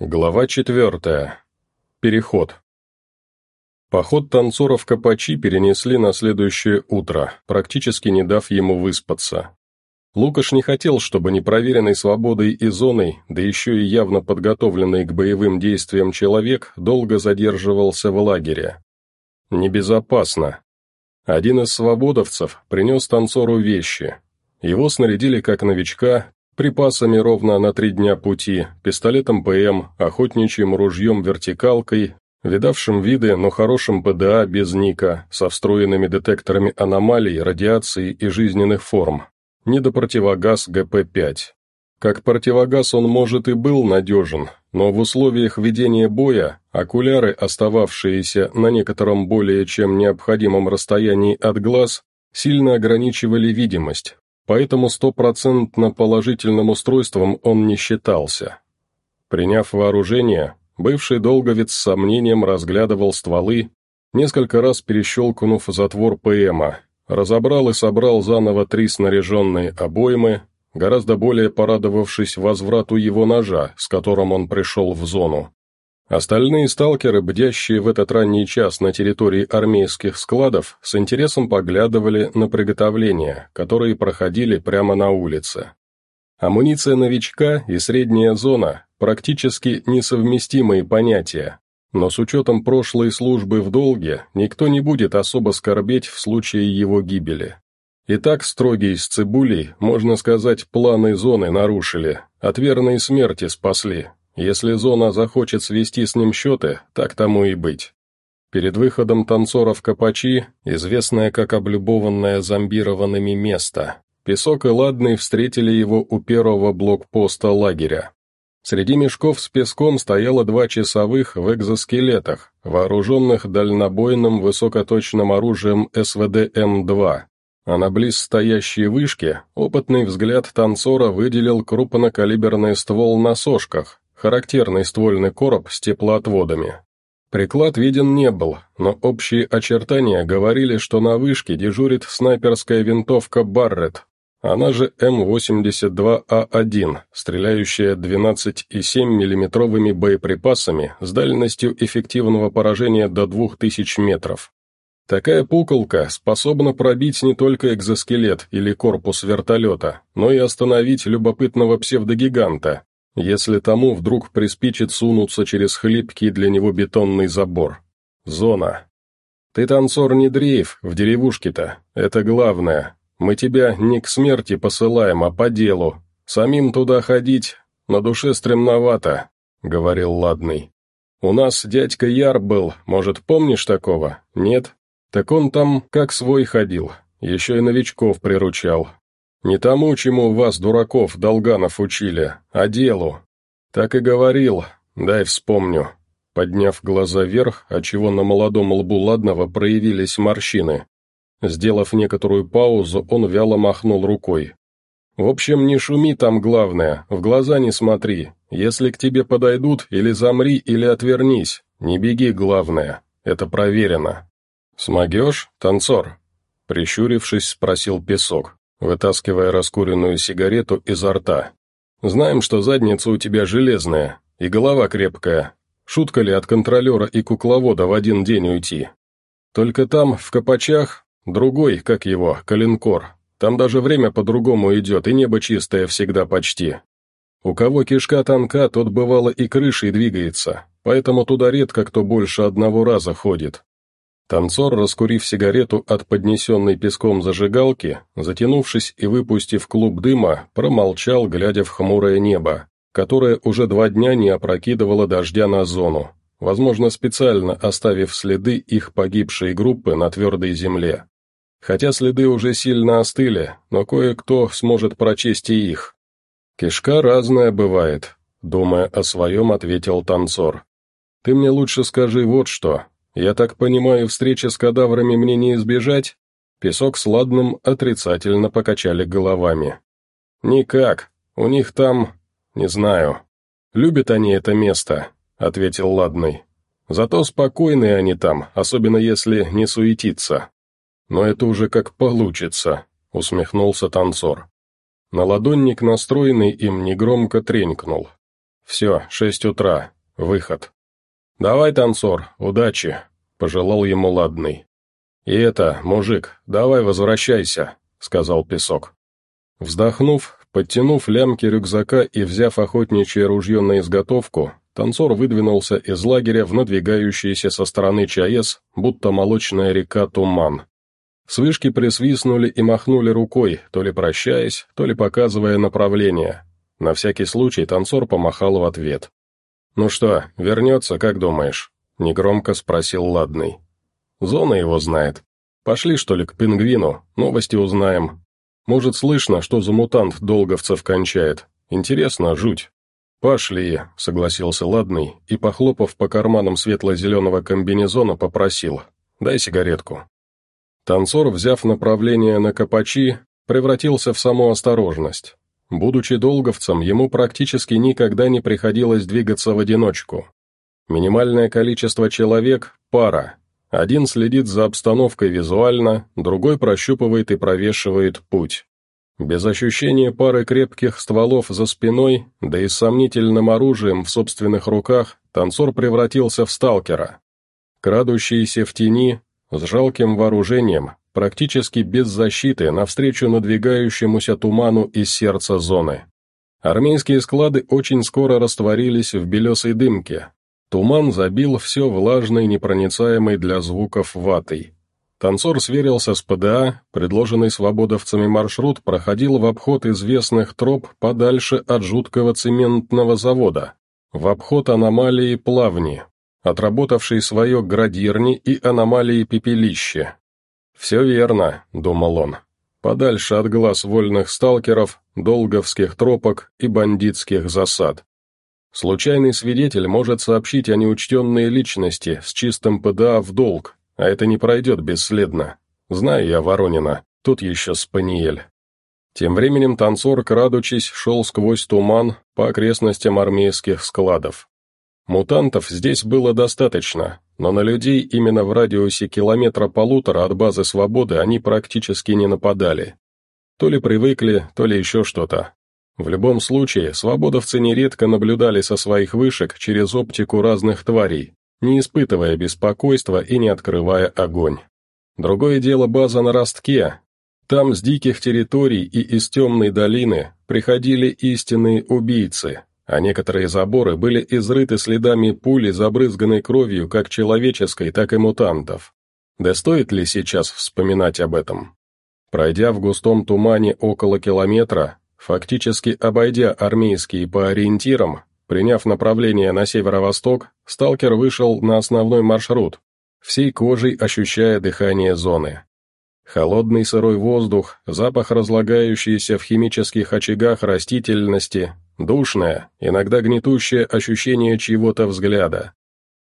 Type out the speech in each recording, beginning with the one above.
Глава четвертая. Переход. Поход танцоров Капачи перенесли на следующее утро, практически не дав ему выспаться. Лукаш не хотел, чтобы непроверенной свободой и зоной, да еще и явно подготовленный к боевым действиям человек, долго задерживался в лагере. Небезопасно. Один из свободовцев принес танцору вещи. Его снарядили как новичка, припасами ровно на три дня пути, пистолетом ПМ, охотничьим ружьем-вертикалкой, видавшим виды, но хорошим ПДА без ника, со встроенными детекторами аномалий, радиации и жизненных форм. Недопротивогаз ГП-5. Как противогаз он, может, и был надежен, но в условиях ведения боя окуляры, остававшиеся на некотором более чем необходимом расстоянии от глаз, сильно ограничивали видимость, поэтому стопроцентно положительным устройством он не считался. Приняв вооружение, бывший долговец с сомнением разглядывал стволы, несколько раз перещелкнув затвор ПМа, разобрал и собрал заново три снаряженные обоймы, гораздо более порадовавшись возврату его ножа, с которым он пришел в зону. Остальные сталкеры, бдящие в этот ранний час на территории армейских складов, с интересом поглядывали на приготовления, которые проходили прямо на улице. Амуниция новичка и средняя зона – практически несовместимые понятия, но с учетом прошлой службы в долге никто не будет особо скорбеть в случае его гибели. Итак, строгие с цибулей, можно сказать, планы зоны нарушили, от верной смерти спасли, если зона захочет свести с ним счеты, так тому и быть. Перед выходом танцоров Капачи, известное как облюбованное зомбированными место, Песок и Ладный встретили его у первого блокпоста лагеря. Среди мешков с песком стояло два часовых в экзоскелетах, вооруженных дальнобойным высокоточным оружием СВД-М2, а на близ стоящей вышке опытный взгляд танцора выделил крупнокалиберный ствол на сошках, характерный ствольный короб с теплоотводами. Приклад виден не был, но общие очертания говорили, что на вышке дежурит снайперская винтовка «Барретт», она же М82А1, стреляющая 12,7 миллиметровыми боеприпасами с дальностью эффективного поражения до 2000 метров. Такая пуколка способна пробить не только экзоскелет или корпус вертолета, но и остановить любопытного псевдогиганта, если тому вдруг приспичит сунуться через хлипкий для него бетонный забор. Зона. Ты, танцор, не дрейф в деревушке-то, это главное. Мы тебя не к смерти посылаем, а по делу. Самим туда ходить на душе стремновато, — говорил Ладный. У нас дядька Яр был, может, помнишь такого? Нет? Так он там как свой ходил, еще и новичков приручал, не тому, чему вас, дураков, Долганов учили, а делу. Так и говорил, дай вспомню. Подняв глаза вверх, отчего на молодом лбу Ладного проявились морщины. Сделав некоторую паузу, он вяло махнул рукой. «В общем, не шуми там главное, в глаза не смотри. Если к тебе подойдут, или замри, или отвернись. Не беги, главное. Это проверено». «Смогешь, танцор?» Прищурившись, спросил Песок вытаскивая раскуренную сигарету изо рта. «Знаем, что задница у тебя железная, и голова крепкая. Шутка ли от контролера и кукловода в один день уйти? Только там, в Копачах, другой, как его, калинкор. Там даже время по-другому идет, и небо чистое всегда почти. У кого кишка тонка, тот бывало и крышей двигается, поэтому туда редко кто больше одного раза ходит. Танцор, раскурив сигарету от поднесенной песком зажигалки, затянувшись и выпустив клуб дыма, промолчал, глядя в хмурое небо, которое уже два дня не опрокидывало дождя на зону, возможно, специально оставив следы их погибшей группы на твердой земле. Хотя следы уже сильно остыли, но кое-кто сможет прочесть и их. «Кишка разная бывает», — думая о своем, ответил танцор. «Ты мне лучше скажи вот что, «Я так понимаю, встречи с кадаврами мне не избежать?» Песок с Ладным отрицательно покачали головами. «Никак. У них там... не знаю. Любят они это место», — ответил Ладный. «Зато спокойные они там, особенно если не суетиться». «Но это уже как получится», — усмехнулся танцор. На ладонник, настроенный им, негромко тренькнул. Все, шесть утра. Выход. «Давай, танцор, удачи», — пожелал ему ладный. «И это, мужик, давай возвращайся», — сказал песок. Вздохнув, подтянув лямки рюкзака и взяв охотничье ружье на изготовку, танцор выдвинулся из лагеря в надвигающийся со стороны ЧАЭС, будто молочная река туман. С вышки присвистнули и махнули рукой, то ли прощаясь, то ли показывая направление. На всякий случай танцор помахал в ответ. «Ну что, вернется, как думаешь?» — негромко спросил Ладный. «Зона его знает. Пошли, что ли, к пингвину, новости узнаем. Может, слышно, что за мутант долговцев кончает. Интересно, жуть». «Пошли», — согласился Ладный и, похлопав по карманам светло-зеленого комбинезона, попросил. «Дай сигаретку». Танцор, взяв направление на Капачи, превратился в саму осторожность. Будучи долговцем, ему практически никогда не приходилось двигаться в одиночку. Минимальное количество человек – пара. Один следит за обстановкой визуально, другой прощупывает и провешивает путь. Без ощущения пары крепких стволов за спиной, да и с сомнительным оружием в собственных руках, танцор превратился в сталкера. Крадущийся в тени, с жалким вооружением, практически без защиты, навстречу надвигающемуся туману из сердца зоны. Армейские склады очень скоро растворились в белесой дымке. Туман забил все влажной, непроницаемой для звуков ватой. Танцор сверился с ПДА, предложенный свободовцами маршрут проходил в обход известных троп подальше от жуткого цементного завода, в обход аномалии плавни, отработавшей свое градирни и аномалии пепелище, «Все верно», — думал он. «Подальше от глаз вольных сталкеров, долговских тропок и бандитских засад. Случайный свидетель может сообщить о неучтенной личности с чистым ПДА в долг, а это не пройдет бесследно. Знаю я Воронина, тут еще Спаниель». Тем временем танцор, крадучись, шел сквозь туман по окрестностям армейских складов. Мутантов здесь было достаточно, но на людей именно в радиусе километра-полутора от базы свободы они практически не нападали. То ли привыкли, то ли еще что-то. В любом случае, свободовцы нередко наблюдали со своих вышек через оптику разных тварей, не испытывая беспокойства и не открывая огонь. Другое дело база на ростке. Там с диких территорий и из темной долины приходили истинные убийцы, а некоторые заборы были изрыты следами пули, забрызганной кровью как человеческой, так и мутантов. Да стоит ли сейчас вспоминать об этом? Пройдя в густом тумане около километра, фактически обойдя армейские по ориентирам, приняв направление на северо-восток, сталкер вышел на основной маршрут, всей кожей ощущая дыхание зоны. Холодный сырой воздух, запах разлагающийся в химических очагах растительности, Душное, иногда гнетущее ощущение чьего-то взгляда.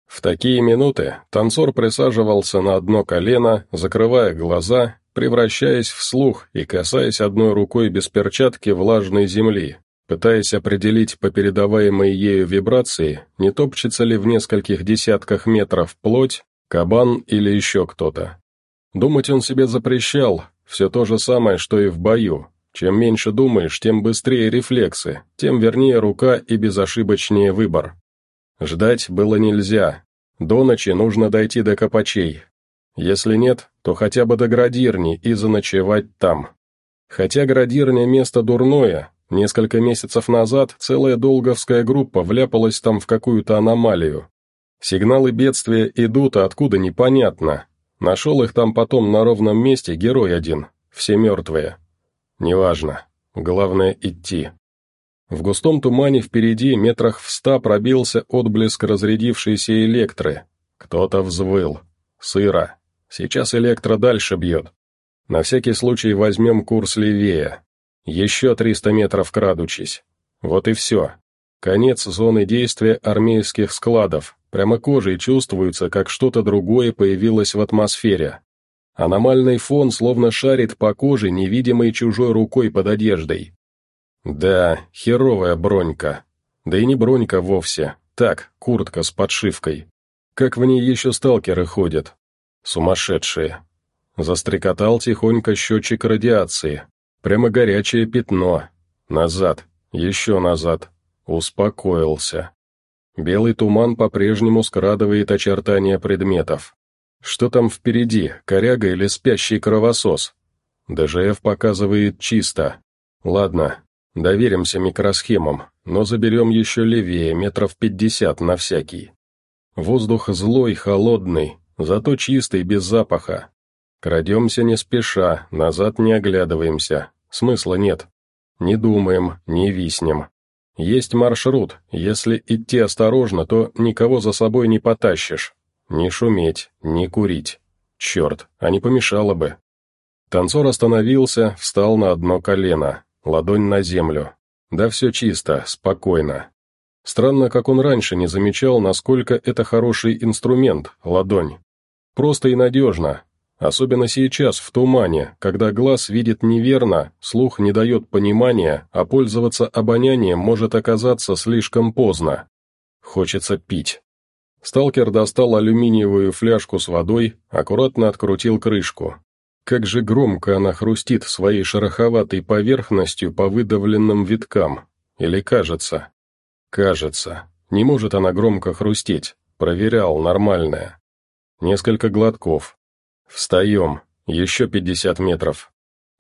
В такие минуты танцор присаживался на одно колено, закрывая глаза, превращаясь в слух и касаясь одной рукой без перчатки влажной земли, пытаясь определить по передаваемой ею вибрации, не топчется ли в нескольких десятках метров плоть, кабан или еще кто-то. Думать он себе запрещал, все то же самое, что и в бою, чем меньше думаешь, тем быстрее рефлексы, тем вернее рука и безошибочнее выбор. Ждать было нельзя. До ночи нужно дойти до Копачей. Если нет, то хотя бы до Градирни и заночевать там. Хотя Градирня место дурное, несколько месяцев назад целая долговская группа вляпалась там в какую-то аномалию. Сигналы бедствия идут, а откуда непонятно. Нашел их там потом на ровном месте герой один, все мертвые. Неважно. Главное идти. В густом тумане впереди, метрах в ста, пробился отблеск разрядившейся электры. Кто-то взвыл. Сыро. Сейчас электро дальше бьет. На всякий случай возьмем курс левее. Еще триста метров крадучись. Вот и все. Конец зоны действия армейских складов. Прямо кожей чувствуется, как что-то другое появилось в атмосфере. Аномальный фон словно шарит по коже невидимой чужой рукой под одеждой. Да, херовая бронька. Да и не бронька вовсе. Так, куртка с подшивкой. Как в ней еще сталкеры ходят. Сумасшедшие. Застрекотал тихонько счетчик радиации. Прямо горячее пятно. Назад. Еще назад. успокоился. Белый туман по-прежнему скрадывает очертания предметов. Что там впереди, коряга или спящий кровосос? ДЖФ показывает чисто. Ладно, доверимся микросхемам, но заберем еще левее, метров пятьдесят на всякий. Воздух злой, холодный, зато чистый, без запаха. Крадемся не спеша, назад не оглядываемся, смысла нет. Не думаем, не виснем. Есть маршрут, если идти осторожно, то никого за собой не потащишь. Не шуметь, не курить. Черт, а не помешало бы. Танцор остановился, встал на одно колено, ладонь на землю. Да все чисто, спокойно. Странно, как он раньше не замечал, насколько это хороший инструмент, ладонь. Просто и надежно. Особенно сейчас, в тумане, когда глаз видит неверно, слух не дает понимания, а пользоваться обонянием может оказаться слишком поздно. Хочется пить. Сталкер достал алюминиевую фляжку с водой, аккуратно открутил крышку. Как же громко она хрустит своей шероховатой поверхностью по выдавленным виткам. Или кажется? Кажется. Не может она громко хрустеть. Проверял, нормальная. Несколько глотков. Встаем. Еще пятьдесят метров.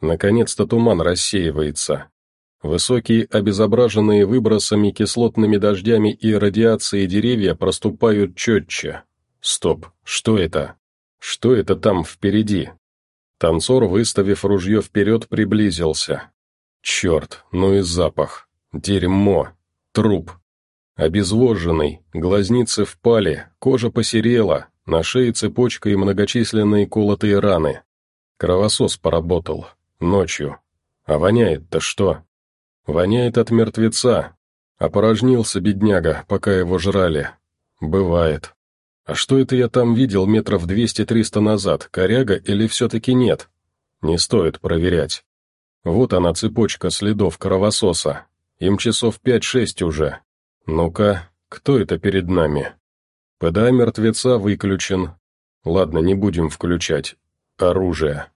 Наконец-то туман рассеивается. Высокие, обезображенные выбросами, кислотными дождями и радиацией деревья проступают четче. Стоп, что это? Что это там впереди? Танцор, выставив ружье вперед, приблизился. Черт, ну и запах. Дерьмо. Труп. Обезвоженный, глазницы впали, кожа посерела, на шее цепочка и многочисленные колотые раны. Кровосос поработал. Ночью. А воняет-то что? Воняет от мертвеца. Опорожнился бедняга, пока его жрали. Бывает. А что это я там видел метров двести-триста назад, коряга или все-таки нет? Не стоит проверять. Вот она цепочка следов кровососа. Им часов пять-шесть уже. Ну-ка, кто это перед нами? ПДА мертвеца выключен. Ладно, не будем включать. Оружие.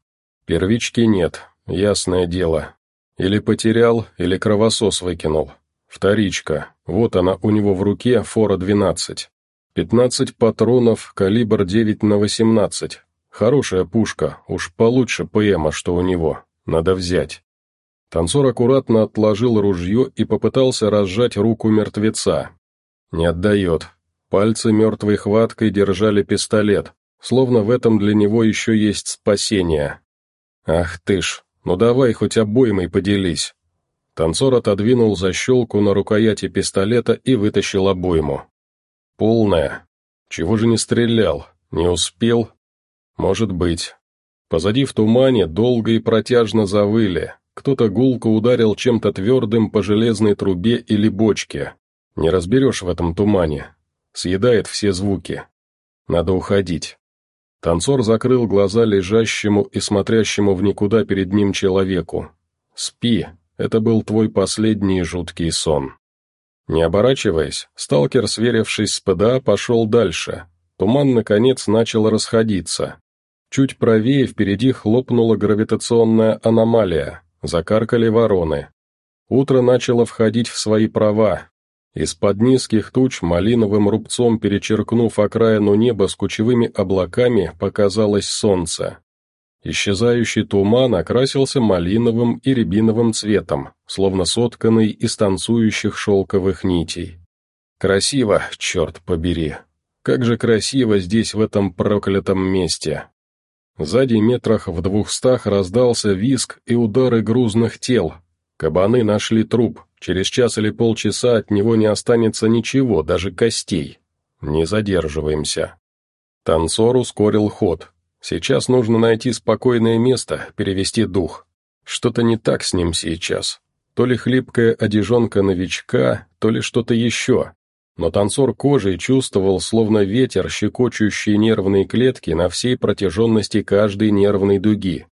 Первички нет, ясное дело. Или потерял, или кровосос выкинул. Вторичка. Вот она у него в руке, фора 12. 15 патронов, калибр 9 на 18. Хорошая пушка, уж получше ПМа, что у него. Надо взять. Танцор аккуратно отложил ружье и попытался разжать руку мертвеца. Не отдает. Пальцы мертвой хваткой держали пистолет, словно в этом для него еще есть спасение. «Ах ты ж, ну давай хоть обоймой поделись». Танцор отодвинул защелку на рукояти пистолета и вытащил обойму. Полная. Чего же не стрелял? Не успел? Может быть. Позади в тумане долго и протяжно завыли. Кто-то гулко ударил чем-то твердым по железной трубе или бочке. Не разберешь в этом тумане. Съедает все звуки. Надо уходить. Танцор закрыл глаза лежащему и смотрящему в никуда перед ним человеку. «Спи, это был твой последний жуткий сон». Не оборачиваясь, сталкер, сверившись с ПДА, пошел дальше. Туман, наконец, начал расходиться. Чуть правее впереди хлопнула гравитационная аномалия, закаркали вороны. Утро начало входить в свои права. Из-под низких туч, малиновым рубцом перечеркнув окраину неба с кучевыми облаками, показалось солнце. Исчезающий туман окрасился малиновым и рябиновым цветом, словно сотканный из танцующих шелковых нитей. Красиво, черт побери. Как же красиво здесь, в этом проклятом месте. Сзади метрах в двухстах раздался виск и удары грузных тел. Кабаны нашли труп, через час или полчаса от него не останется ничего, даже костей. Не задерживаемся. Танцор ускорил ход, Сейчас нужно найти спокойное место, перевести дух. Что-то не так с ним сейчас. То ли хлипкая одежонка новичка, то ли что-то еще. Но танцор кожей чувствовал, словно ветер, щекочущий нервные клетки на всей протяженности каждой нервной дуги.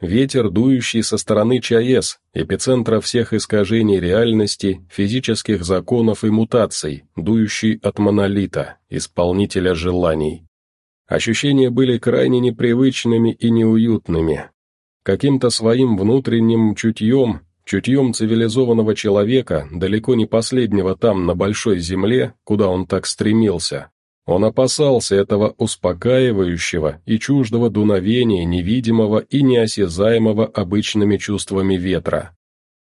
Ветер, дующий со стороны ЧАЭС, эпицентра всех искажений реальности, физических законов и мутаций, дующий от монолита, исполнителя желаний. Ощущения были крайне непривычными и неуютными. Каким-то своим внутренним чутьем чутьем цивилизованного человека, далеко не последнего там, на большой земле, куда он так стремился. Он опасался этого успокаивающего и чуждого дуновения невидимого и неосязаемого обычными чувствами ветра.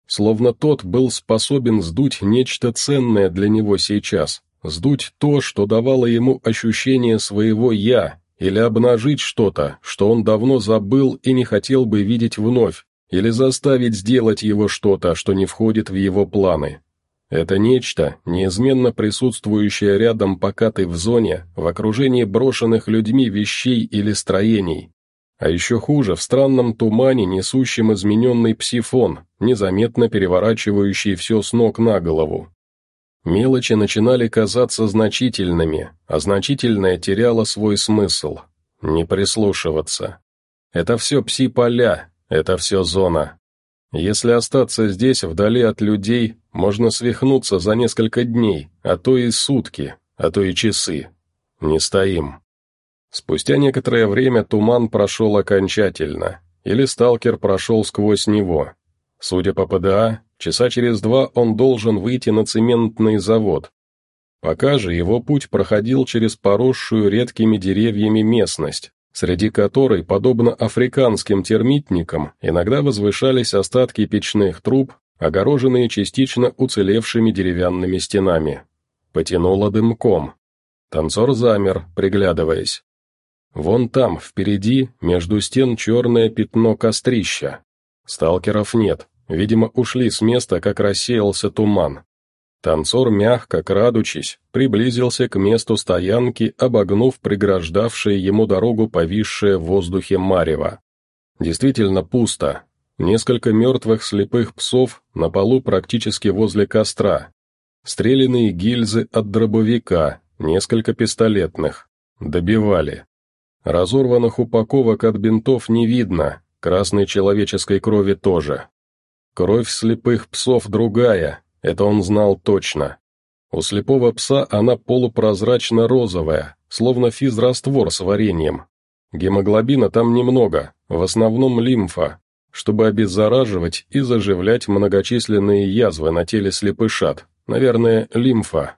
Словно тот был способен сдуть нечто ценное для него сейчас, сдуть то, что давало ему ощущение своего «я», или обнажить что-то, что он давно забыл и не хотел бы видеть вновь, или заставить сделать его что-то, что не входит в его планы. Это нечто, неизменно присутствующее рядом пока ты в зоне, в окружении брошенных людьми вещей или строений. А еще хуже, в странном тумане, несущем измененный псифон, незаметно переворачивающий все с ног на голову. Мелочи начинали казаться значительными, а значительное теряло свой смысл. Не прислушиваться. Это все пси-поля, это все зона. Если остаться здесь, вдали от людей, можно свихнуться за несколько дней, а то и сутки, а то и часы. Не стоим. Спустя некоторое время туман прошел окончательно, или сталкер прошел сквозь него. Судя по ПДА, Часа через два он должен выйти на цементный завод. Пока же его путь проходил через поросшую редкими деревьями местность, среди которой, подобно африканским термитникам, иногда возвышались остатки печных труб, огороженные частично уцелевшими деревянными стенами. Потянуло дымком. Танцор замер, приглядываясь. Вон там, впереди, между стен черное пятно кострища. Сталкеров нет, Видимо, ушли с места, как рассеялся туман. Танцор, мягко крадучись, приблизился к месту стоянки, обогнув преграждавшее ему дорогу повисшее в воздухе марево. Действительно пусто. Несколько мертвых слепых псов на полу практически возле костра. Стреляные гильзы от дробовика, несколько пистолетных. Добивали. Разорванных упаковок от бинтов не видно, красной человеческой крови тоже. Кровь слепых псов другая, это он знал точно. У слепого пса она полупрозрачно-розовая, словно физраствор с вареньем. Гемоглобина там немного, в основном лимфа, чтобы обеззараживать и заживлять многочисленные язвы на теле слепышат, наверное, лимфа.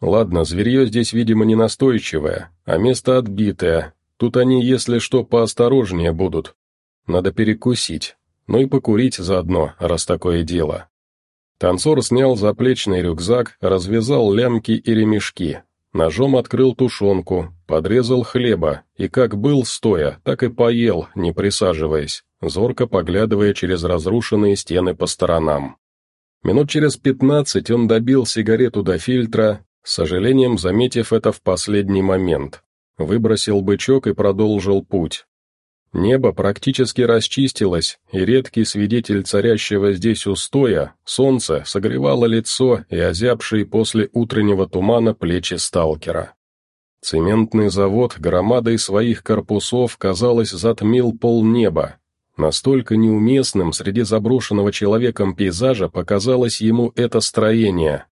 Ладно, зверье здесь, видимо, не настойчивое, а место отбитое, тут они, если что, поосторожнее будут. Надо перекусить ну и покурить заодно, раз такое дело. Танцор снял заплечный рюкзак, развязал лямки и ремешки, ножом открыл тушенку, подрезал хлеба и как был стоя, так и поел, не присаживаясь, зорко поглядывая через разрушенные стены по сторонам. Минут через пятнадцать он добил сигарету до фильтра, с сожалением заметив это в последний момент. Выбросил бычок и продолжил путь. Небо практически расчистилось, и редкий свидетель царящего здесь устоя, солнце, согревало лицо и озябшие после утреннего тумана плечи сталкера. Цементный завод громадой своих корпусов, казалось, затмил полнеба. Настолько неуместным среди заброшенного человеком пейзажа показалось ему это строение.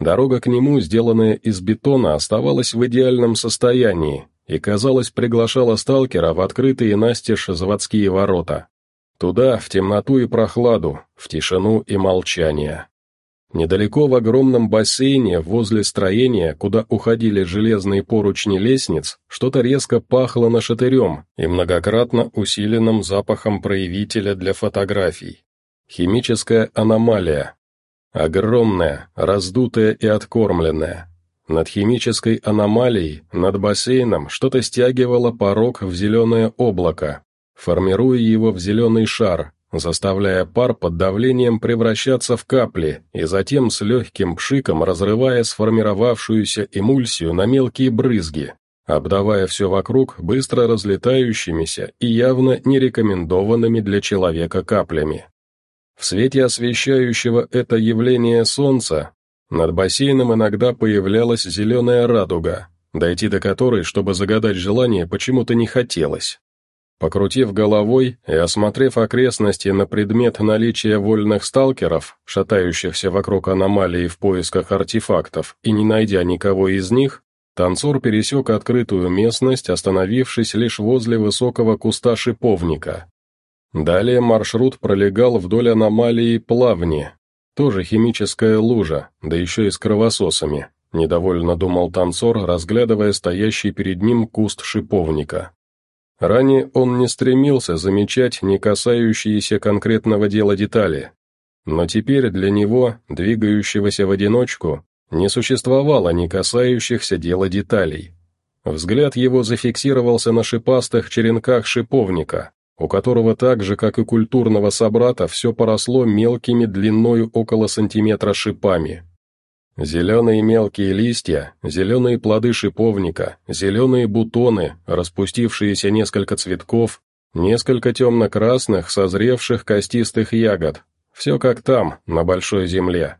Дорога к нему, сделанная из бетона, оставалась в идеальном состоянии, и, казалось, приглашала сталкера в открытые настежь заводские ворота. Туда, в темноту и прохладу, в тишину и молчание. Недалеко в огромном бассейне, возле строения, куда уходили железные поручни лестниц, что-то резко пахло нашатырем и многократно усиленным запахом проявителя для фотографий. Химическая аномалия. Огромная, раздутая и откормленная, над химической аномалией, над бассейном, что-то стягивало порог в зеленое облако, формируя его в зеленый шар, заставляя пар под давлением превращаться в капли и затем с легким пшиком разрывая сформировавшуюся эмульсию на мелкие брызги, обдавая все вокруг быстро разлетающимися и явно нерекомендованными для человека каплями. В свете освещающего это явление солнца над бассейном иногда появлялась зеленая радуга, дойти до которой, чтобы загадать желание, почему-то не хотелось. Покрутив головой и осмотрев окрестности на предмет наличия вольных сталкеров, шатающихся вокруг аномалии в поисках артефактов, и не найдя никого из них, танцор пересек открытую местность, остановившись лишь возле высокого куста шиповника. Далее маршрут пролегал вдоль аномалии плавни, тоже химическая лужа, да еще и с кровососами, недовольно думал танцор, разглядывая стоящий перед ним куст шиповника. Ранее он не стремился замечать не касающиеся конкретного дела детали, но теперь для него, двигающегося в одиночку, не существовало не касающихся дела деталей. Взгляд его зафиксировался на шипастых черенках шиповника, у которого так же, как и культурного собрата, все поросло мелкими длиною около сантиметра шипами. Зеленые мелкие листья, зеленые плоды шиповника, зеленые бутоны, распустившиеся несколько цветков, несколько темно-красных, созревших костистых ягод. Все как там, на большой земле.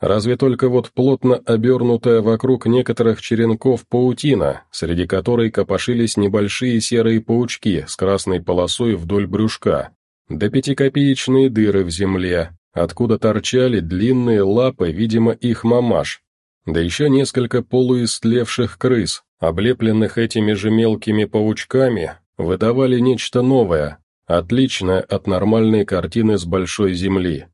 Разве только вот плотно обернутая вокруг некоторых черенков паутина, среди которой копошились небольшие серые паучки с красной полосой вдоль брюшка, да пятикопеечные дыры в земле, откуда торчали длинные лапы, видимо, их мамаш, да еще несколько полуистлевших крыс, облепленных этими же мелкими паучками, выдавали нечто новое, отличное от нормальной картины с большой земли.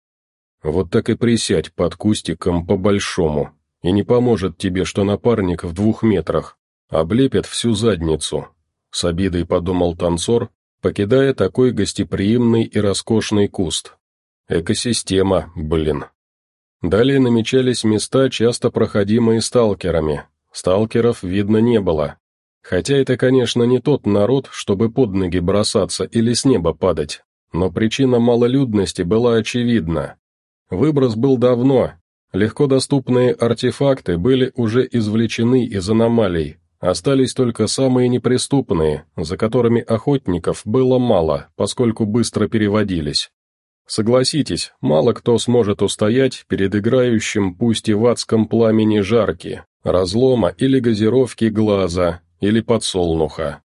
Вот так и присядь под кустиком по-большому, и не поможет тебе, что напарник в двух метрах, облепят всю задницу. С обидой подумал танцор, покидая такой гостеприимный и роскошный куст. Экосистема, блин. Далее намечались места, часто проходимые сталкерами. Сталкеров видно не было. Хотя это, конечно, не тот народ, чтобы под ноги бросаться или с неба падать. Но причина малолюдности была очевидна. Выброс был давно. Легко доступные артефакты были уже извлечены из аномалий. Остались только самые неприступные, за которыми охотников было мало, поскольку быстро переводились. Согласитесь, мало кто сможет устоять перед играющим пусть и в адском пламени жарки, разлома или газировки глаза, или подсолнуха.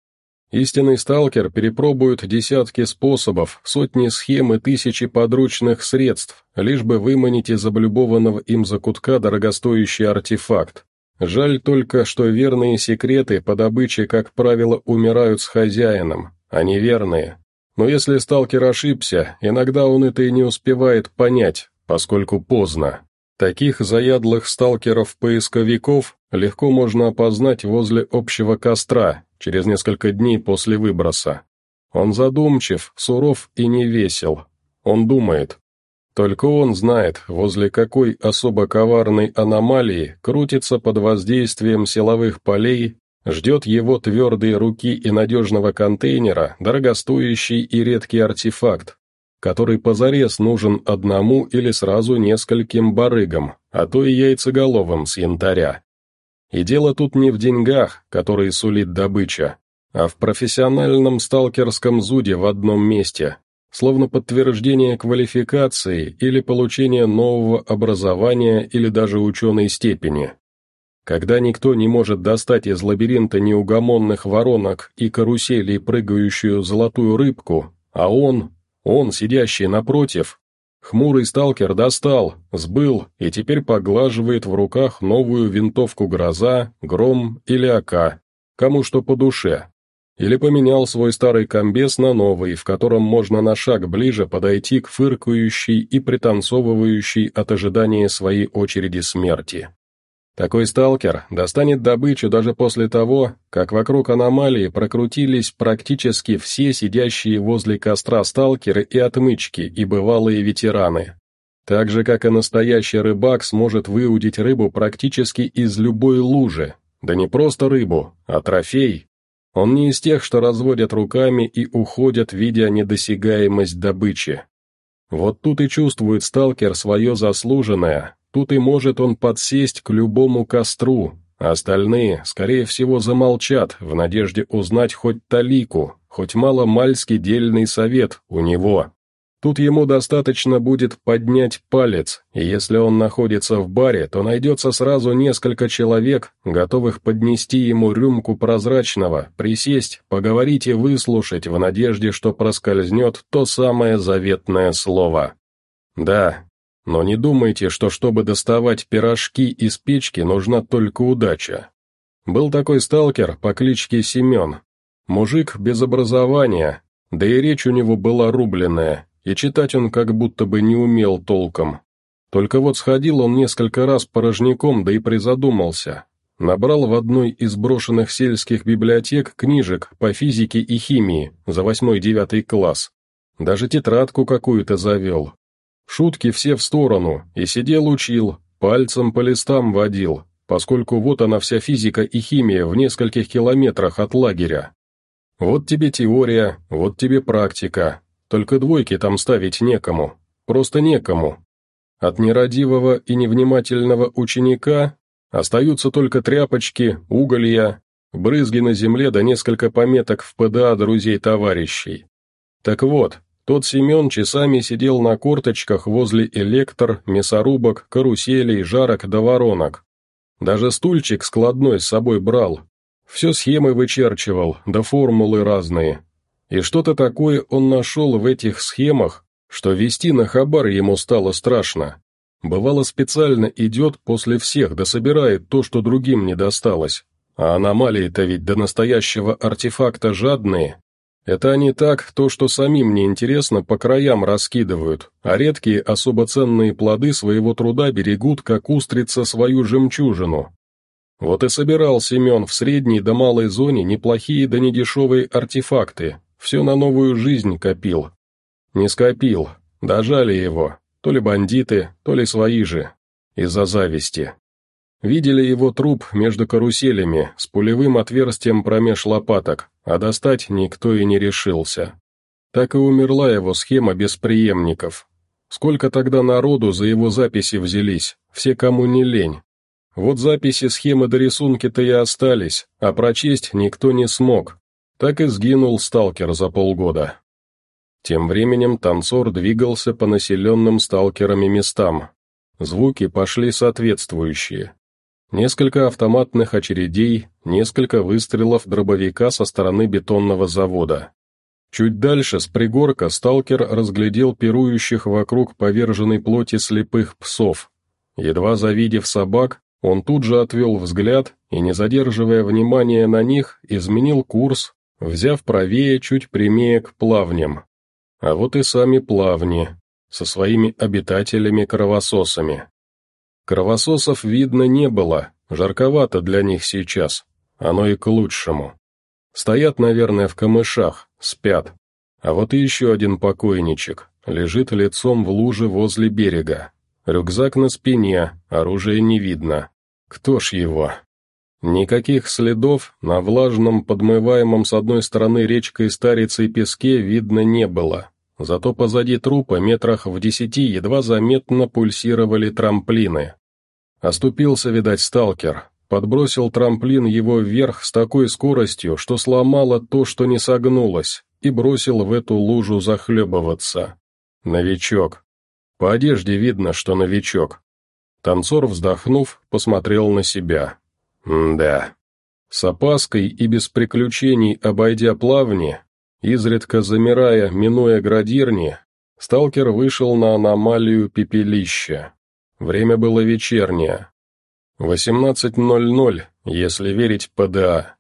Истинный сталкер перепробует десятки способов, сотни схем и тысячи подручных средств, лишь бы выманить из облюбованного им закутка дорогостоящий артефакт. Жаль только, что верные секреты по добыче, как правило, умирают с хозяином, а неверные но если сталкер ошибся, иногда он это и не успевает понять, поскольку поздно. Таких заядлых сталкеров-поисковиков легко можно опознать возле общего костра через несколько дней после выброса. Он задумчив, суров и не весел. Он думает. Только он знает, возле какой особо коварной аномалии крутится под воздействием силовых полей Ждет его твердые руки и надежного контейнера дорогостоящий и редкий артефакт, который позарез нужен одному или сразу нескольким барыгам, а то и яйцеголовым с янтаря. И дело тут не в деньгах, которые сулит добыча, а в профессиональном сталкерском зуде в одном месте, словно подтверждение квалификации или получение нового образования или даже ученой степени. Когда никто не может достать из лабиринта неугомонных воронок и каруселей прыгающую золотую рыбку, а он, он, сидящий напротив, хмурый сталкер достал, сбыл и теперь поглаживает в руках новую винтовку «Гроза», «Гром» или «АК», кому что по душе. Или поменял свой старый комбез на новый, в котором можно на шаг ближе подойти к фыркающей и пританцовывающей от ожидания своей очереди смерти. Такой сталкер достанет добычу даже после того, как вокруг аномалии прокрутились практически все сидящие возле костра сталкеры и отмычки и бывалые ветераны. Так же, как и настоящий рыбак сможет выудить рыбу практически из любой лужи, да не просто рыбу, а трофей. Он не из тех, что разводят руками и уходят, видя недосягаемость добычи. Вот тут и чувствует сталкер свое заслуженное, Тут и может он подсесть к любому костру, а остальные, скорее всего, замолчат в надежде узнать хоть талику, хоть мало-мальский дельный совет у него. Тут ему достаточно будет поднять палец, и если он находится в баре, то найдется сразу несколько человек, готовых поднести ему рюмку прозрачного, присесть, поговорить и выслушать в надежде, что проскользнет то самое заветное слово. Да, но не думайте, что чтобы доставать пирожки из печки, нужна только удача. Был такой сталкер по кличке Семен. Мужик без образования, Да и речь у него была рубленная, и читать он как будто бы не умел толком. Только вот сходил он несколько раз порожняком, да и призадумался. Набрал в одной из брошенных сельских библиотек книжек по физике и химии за восьмой-девятый класс. Даже тетрадку какую-то завел. Шутки все в сторону, и сидел учил, пальцем по листам водил, поскольку вот она вся физика и химия в нескольких километрах от лагеря. Вот тебе теория, вот тебе практика, только двойки там ставить некому, просто некому. От нерадивого и невнимательного ученика остаются только тряпочки, уголья, брызги на земле да несколько пометок в ПДА друзей-товарищей. Так вот, тот Семен часами сидел на корточках возле электр, мясорубок, каруселей, жарок да воронок. Даже стульчик складной с собой брал. Все схемы вычерчивал, да формулы разные. И что-то такое он нашел в этих схемах, что вести на хабар ему стало страшно. Бывало специально идет после всех, да собирает то, что другим не досталось. А аномалии-то ведь до настоящего артефакта жадные. Это они так, то, что самим неинтересно, по краям раскидывают, а редкие особо ценные плоды своего труда берегут, как устрица свою жемчужину. Вот и собирал Семен в средней да малой зоне неплохие да недешевые артефакты, все на новую жизнь копил. Не скопил, дожали его, то ли бандиты, то ли свои же, из-за зависти. Видели его труп между каруселями с пулевым отверстием промеж лопаток, а достать никто и не решился. Так и умерла его схема без преемников. Сколько тогда народу за его записи взялись, все кому не лень. Вот записи схемы до рисунки-то и остались, а прочесть никто не смог, так и сгинул сталкер за полгода. Тем временем танцор двигался по населенным сталкерами местам. Звуки пошли соответствующие. Несколько автоматных очередей, несколько выстрелов дробовика со стороны бетонного завода. Чуть дальше, с пригорка, сталкер разглядел пирующих вокруг поверженной плоти слепых псов. Едва завидев собак, он тут же отвел взгляд и, не задерживая внимания на них, изменил курс, взяв правее чуть прямее к плавням. А вот и сами плавни, со своими обитателями-кровососами. Кровососов видно не было, жарковато для них сейчас, оно и к лучшему. Стоят, наверное, в камышах, спят. А вот и еще один покойничек, лежит лицом в луже возле берега. Рюкзак на спине, оружия не видно. Кто ж его? Никаких следов на влажном, подмываемом с одной стороны речкой старицей песке видно не было. Зато позади трупа, метрах в десяти, едва заметно пульсировали трамплины. Оступился, видать, сталкер. Подбросил трамплин его вверх с такой скоростью, что сломало то, что не согнулось, и бросил в эту лужу захлебываться. Новичок. По одежде видно, что новичок. Танцор, вздохнув, посмотрел на себя. да. С опаской и без приключений обойдя плавни, изредка замирая, минуя градирни, сталкер вышел на аномалию пепелища. Время было вечернее. 18.00, если верить ПДА.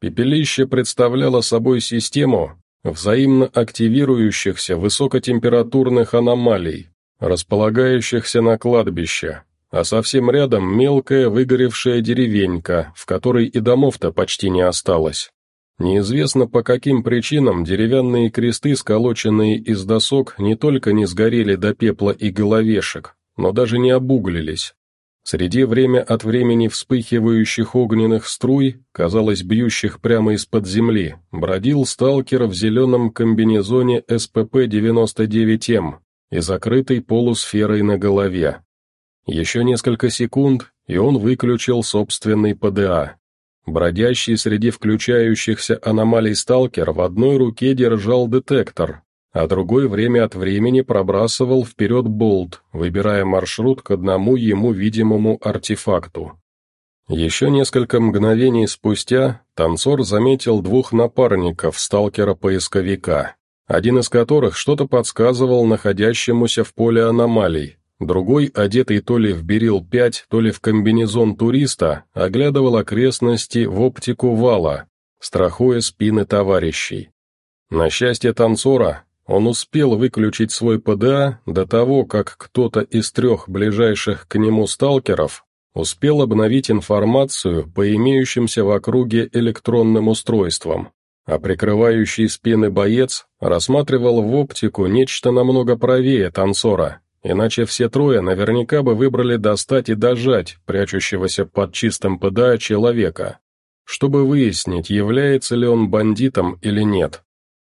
Пепелище представляло собой систему взаимно активирующихся высокотемпературных аномалий, располагающихся на кладбище, а совсем рядом мелкая выгоревшая деревенька, в которой и домов-то почти не осталось. Неизвестно по каким причинам деревянные кресты, сколоченные из досок, не только не сгорели до пепла и головешек, но даже не обуглились. Среди время от времени вспыхивающих огненных струй, казалось, бьющих прямо из-под земли, бродил сталкер в зеленом комбинезоне СПП-99М и закрытой полусферой на голове. Еще несколько секунд, и он выключил собственный ПДА. Бродящий среди включающихся аномалий сталкер в одной руке держал детектор, а другой время от времени пробрасывал вперед болт, выбирая маршрут к одному ему видимому артефакту. Еще несколько мгновений спустя танцор заметил двух напарников сталкера-поисковика, один из которых что-то подсказывал находящемуся в поле аномалий, Другой, одетый то ли в берил-5, то ли в комбинезон туриста, оглядывал окрестности в оптику вала, страхуя спины товарищей. На счастье танцора, он успел выключить свой ПДА до того, как кто-то из трех ближайших к нему сталкеров успел обновить информацию по имеющимся в округе электронным устройствам, а прикрывающий спины боец рассматривал в оптику нечто намного правее танцора, иначе все трое наверняка бы выбрали достать и дожать прячущегося под чистым ПДА человека, чтобы выяснить, является ли он бандитом или нет.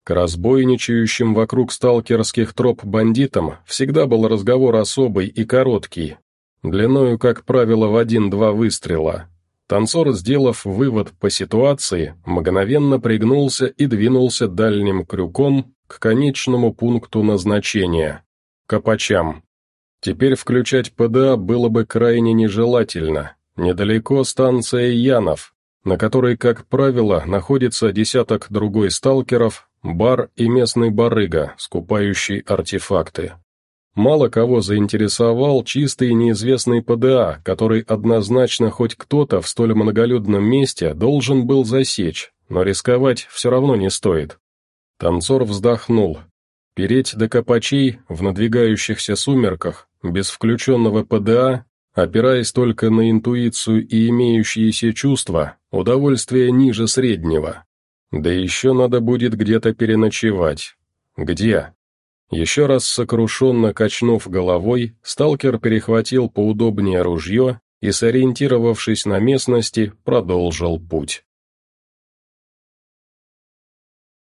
К разбойничающим вокруг сталкерских троп бандитам всегда был разговор особый и короткий, длиною, как правило, в один-два выстрела. Танцор, сделав вывод по ситуации, мгновенно пригнулся и двинулся дальним крюком к конечному пункту назначения – копачам. Теперь включать ПДА было бы крайне нежелательно. Недалеко станция Янов, на которой, как правило, находится десяток другой сталкеров, бар и местный барыга, скупающий артефакты. Мало кого заинтересовал чистый неизвестный ПДА, который однозначно хоть кто-то в столь многолюдном месте должен был засечь, но рисковать все равно не стоит. Танцор вздохнул. Переть до копачей в надвигающихся сумерках, без включенного ПДА, опираясь только на интуицию и имеющиеся чувства, удовольствие ниже среднего. Да еще надо будет где-то переночевать. Где? Еще раз сокрушенно качнув головой, сталкер перехватил поудобнее ружье и, сориентировавшись на местности, продолжил путь.